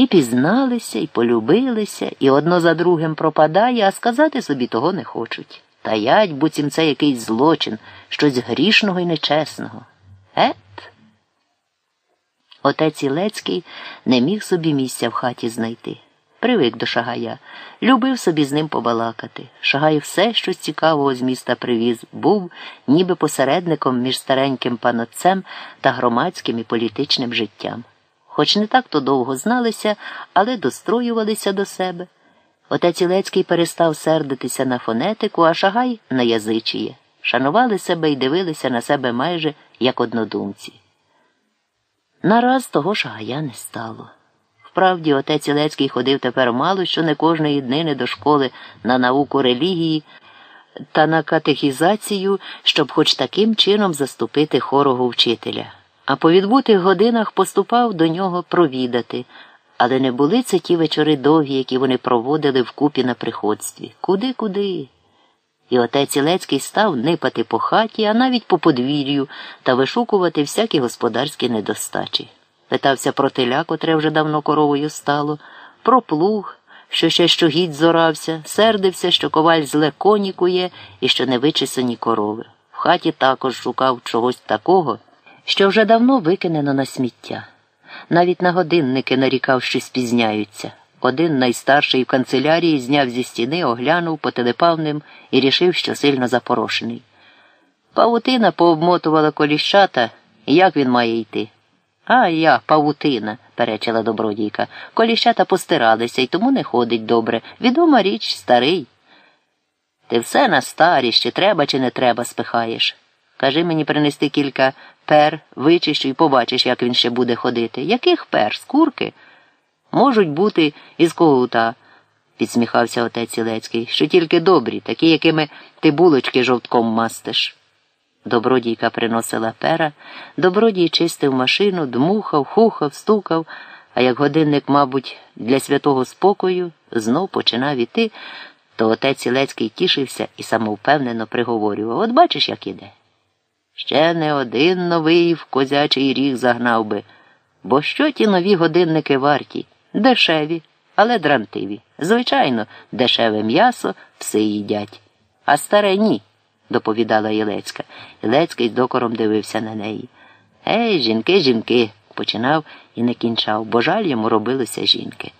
І пізналися, і полюбилися, і одно за другим пропадає, а сказати собі того не хочуть. Таять, буцім це якийсь злочин, щось грішного і нечесного. Ет? Отець Ілецький не міг собі місця в хаті знайти. Привик до Шагая, любив собі з ним побалакати. Шагай все, що цікавого з міста привіз, був ніби посередником між стареньким панотцем та громадським і політичним життям. Хоч не так то довго зналися, але достроювалися до себе. Отець Ілецький перестав сердитися на фонетику, а шагай на язичіє. Шанували себе і дивилися на себе майже як однодумці. Нараз того шагая не стало. Вправді, отець Ілецький ходив тепер мало що не кожної днини до школи на науку релігії та на катехізацію, щоб хоч таким чином заступити хорого вчителя. А по відбутих годинах поступав до нього провідати. Але не були це ті вечори довгі, які вони проводили вкупі на приходстві. Куди, куди? І отець Ілецький став нипати по хаті, а навіть по подвір'ю та вишукувати всякі господарські недостачі. Питався про теля, котре вже давно коровою стало, про плуг, що ще щогідь зорався, сердився, що коваль зле конікує і що не вичисані корови. В хаті також шукав чогось такого, що вже давно викинено на сміття. Навіть на годинники нарікав, що спізняються. Один найстарший в канцелярії зняв зі стіни, оглянув, потелепав ним і рішив, що сильно запорошений. Павутина пообмотувала коліщата, як він має йти? А я, павутина, перечила добродійка. Коліщата постиралися і тому не ходить добре. Відома річ, старий. Ти все на старі, ще треба чи не треба спихаєш. Кажи мені принести кілька пер, вичищу і побачиш, як він ще буде ходити. Яких пер? З курки? Можуть бути із когута, підсміхався отець Ілецький, що тільки добрі, такі, якими ти булочки жовтком мастиш. Добродійка приносила пера, добродій чистив машину, дмухав, хухав, стукав, а як годинник, мабуть, для святого спокою знов починав іти, то отець Ілецький тішився і самовпевнено приговорював От бачиш, як іде. Ще не один новий в козячий ріг загнав би, бо що ті нові годинники варті? Дешеві, але дрантиві. Звичайно, дешеве м'ясо пси їдять, а старе ні доповідала Єлецька. Єлецький з докором дивився на неї. Ей, жінки, жінки, починав і не кінчав, бо жаль йому робилися жінки.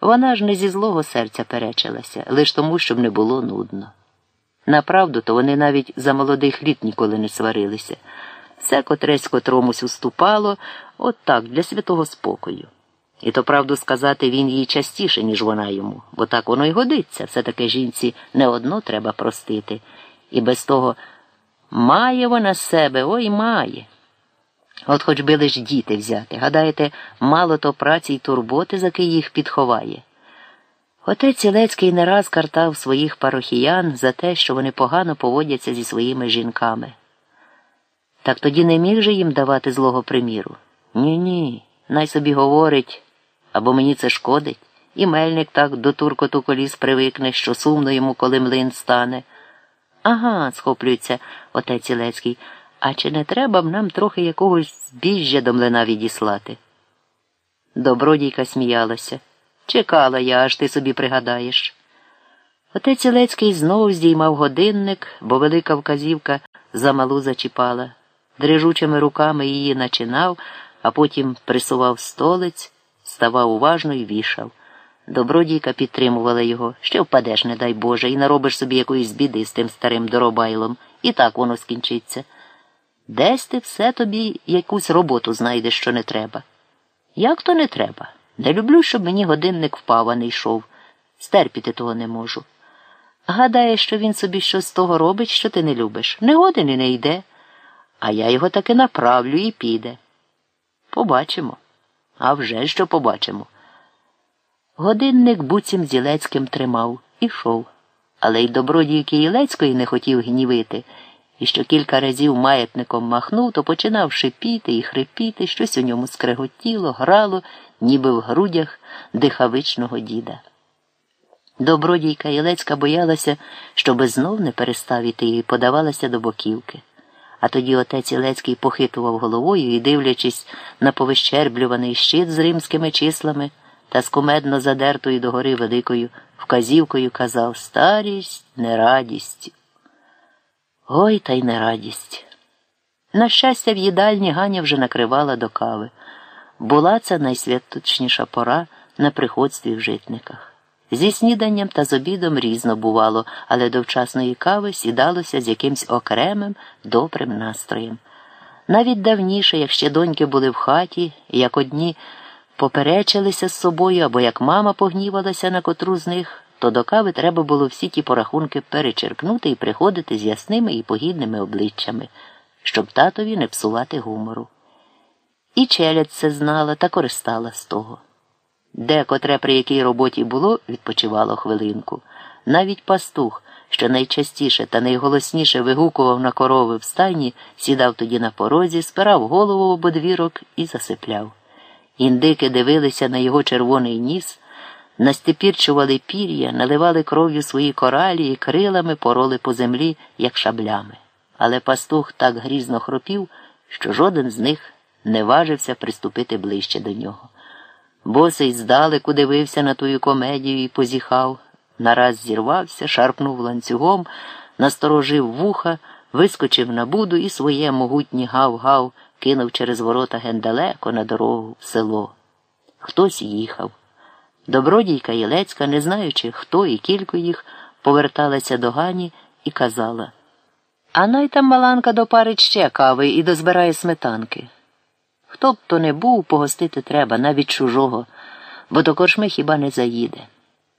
Вона ж не зі злого серця перечилася, лиш тому, щоб не було нудно. Направду, то вони навіть за молодих літ ніколи не сварилися. Все котресь котромусь уступало, от так, для святого спокою. І то правду сказати, він їй частіше, ніж вона йому, бо так воно й годиться. Все таки жінці не одно треба простити. І без того має вона себе, ой має. От хоч би лиш діти взяти. Гадаєте, мало то праці й турботи, за кий їх підховає. Отець Цілецький не раз картав своїх парохіян за те, що вони погано поводяться зі своїми жінками. Так тоді не міг же їм давати злого приміру. Ні, ні, най собі говорить, або мені це шкодить, і мельник так до туркоту коліс привикне, що сумно йому, коли млин стане. Ага, схоплюється отець Ілецький. А чи не треба б нам трохи якогось збіжжя до млина відіслати? Добродійка сміялася. Чекала я, аж ти собі пригадаєш. Отець Ілецький знову здіймав годинник, бо велика вказівка замалу зачіпала. Дрижучими руками її начинав, а потім присував столиць, ставав уважно і вішав. Добродійка підтримувала його, ще впадеш, не дай Боже, і наробиш собі якоїсь біди з тим старим доробайлом, і так воно скінчиться. Десь ти все тобі якусь роботу знайдеш, що не треба. Як то не треба? Не люблю, щоб мені годинник впав, а не йшов. Стерпіти того не можу. Гадаєш, що він собі щось з того робить, що ти не любиш. Не годин і не йде, а я його таки направлю і піде. Побачимо. А вже що побачимо. Годинник буцім Зілецьким тримав ішов, але й добродійки Ілецької не хотів гнівити, і що кілька разів маятником махнув, то починав шипіти і хрипіти, щось у ньому скреготіло, грало, ніби в грудях дихавичного діда. Добродійка Ілецька боялася, щоби знов не перестав іти і подавалася до боківки. А тоді отець Ілецький похитував головою і, дивлячись на повищерблюваний щит з римськими числами, та з кумедно задертою догори великою вказівкою казав Старість не радість. Ой та й не радість. На щастя, в їдальні Ганя вже накривала до кави. Була це найсвяточніша пора на приходстві в житниках. Зі сніданням та з обідом різно бувало, але до вчасної кави сідалося з якимсь окремим добрим настроєм. Навіть давніше, як ще доньки були в хаті, як одні поперечилися з собою або як мама погнівалася на котру з них, то до кави треба було всі ті порахунки перечеркнути і приходити з ясними і погідними обличчями, щоб татові не псувати гумору. І челядь це знала та користала з того. Де котре при якій роботі було, відпочивало хвилинку. Навіть пастух, що найчастіше та найголосніше вигукував на корови в стайні, сідав тоді на порозі, спирав голову об одвірок і засипляв. Індики дивилися на його червоний ніс, настепірчували пір'я, наливали кров'ю свої коралі і крилами пороли по землі, як шаблями. Але пастух так грізно хропів, що жоден з них не важився приступити ближче до нього. Босий здалеку дивився на тую комедію і позіхав, нараз зірвався, шарпнув ланцюгом, насторожив вуха, вискочив на буду і своє могутнє гав-гав кинув через ворота гендалеко на дорогу в село. Хтось їхав. Добродійка Єлецька, не знаючи, хто і кілько їх, поверталася до Гані і казала А най там маланка допарить ще кави і дозбирає сметанки. Хто б то не був, погостити треба, навіть чужого, бо до коршми хіба не заїде.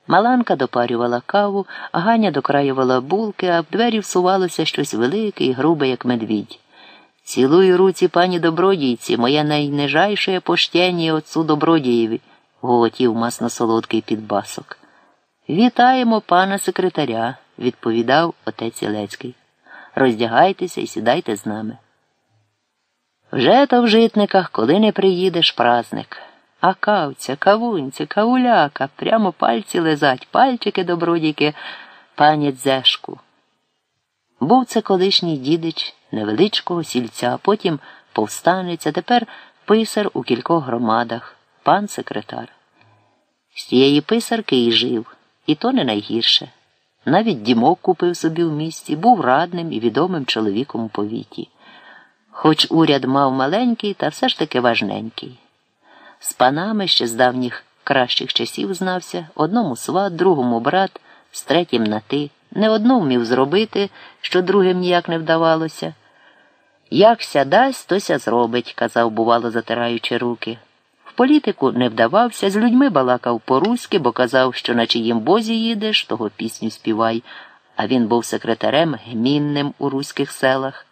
Маланка допарювала каву, Ганя докраювала булки, а в двері всувалося щось велике і грубе, як медвідь. Цілую руці пані добродійці, моє найнижайше поштяння отцу добродієві, гоготів масно солодкий підбасок. Вітаємо пана секретаря, відповідав отець Ілецький. Роздягайтеся і сідайте з нами. Вже то в житниках, коли не приїдеш праздник. А кавця, кавунця, кавуляка, прямо пальці лизать, пальчики добродійки, пані дзешку. Був це колишній дідич невеличкого сільця, потім повстанець, а тепер писар у кількох громадах, пан секретар. З тієї писарки і жив, і то не найгірше. Навіть дімок купив собі в місті, був радним і відомим чоловіком у повіті. Хоч уряд мав маленький, та все ж таки важненький. З панами ще з давніх кращих часів знався, одному сват, другому брат, з третім на ти. Не одну вмів зробити, що другим ніяк не вдавалося. Якся дасть, тося зробить, казав, бувало, затираючи руки. Політику не вдавався, з людьми балакав по-руськи, бо казав, що на чиїм бозі їдеш, того пісню співай, а він був секретарем гмінним у руських селах.